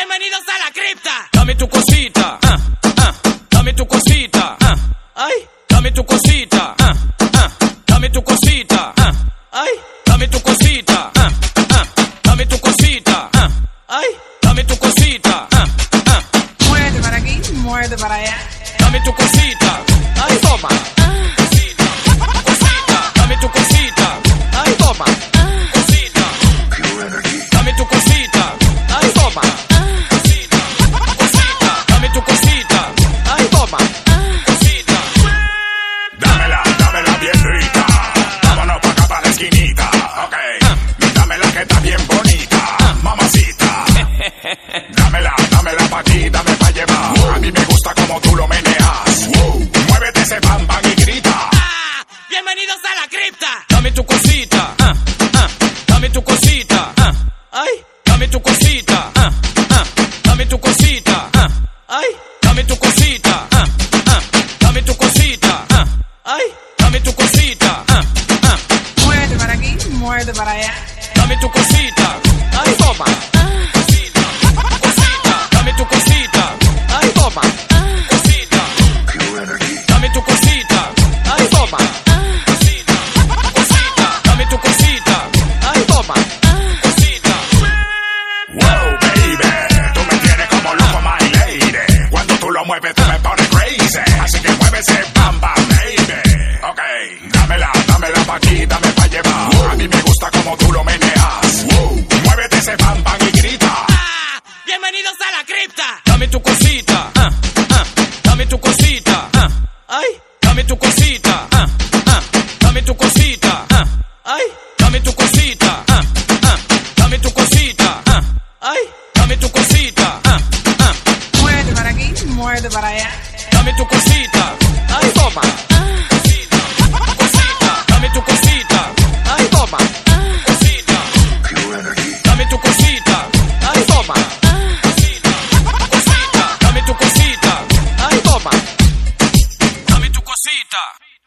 Bienvenidos a la cripta. Dame tu cosita, ah, ah, dame tu cosita, ah, ay, dame tu cosita, ah, ah, dame tu cosita, ah, ay, dame tu cosita, ah, ah, dame tu cosita, ah, ay, dame tu cosita, ah, ah, Muévete para aquí, muévete para allá. dame tu cosita, ay, toma. Que está bien bonita. Mamacita. Dámela, dámela pa' aquí, dame pa' llevar. A mí me gusta como tú lo meneas. Muévete ese bam bam y grita. Ah, Bienvenidos a la cripta. Dame tu cosita, ah, ah, dame tu cosita, ah, ay, dame tu cosita, ah, ah, dame tu cosita, ah, ay, dame tu cosita, ah, ah, dame tu cosita, ah, ay, dame tu cosita, ah, ah, Muévete para aquí, muévete para allá. Dame tu cosita, ay, toma. Cosita, cosita, dame tu cosita, ay, toma. Cosita, dame tu cosita, ay, toma. Cosita, cosita, dame tu cosita, ay, toma. Cosita. Wow, baby. Tú me tienes como loco, my lady. Cuando tú lo mueves, tú me pones crazy. Así que mueve ese bam bam, baby. Ok. Dámela, dámela pa' aquí, dame pa' llevar. A mí me gusta como tú lo meneas. Bienvenidos a la cripta. Dame tu cosita, ah, ah, dame tu cosita, ah, ay, dame tu cosita, ah, ah, dame tu cosita, ah, ay, dame tu cosita, ah, ah, dame tu cosita, ah, ay, dame tu cosita, ah, ah, Muévete para aquí, muévete para allá. dame tu cosita, ay, toma. Hallelujah.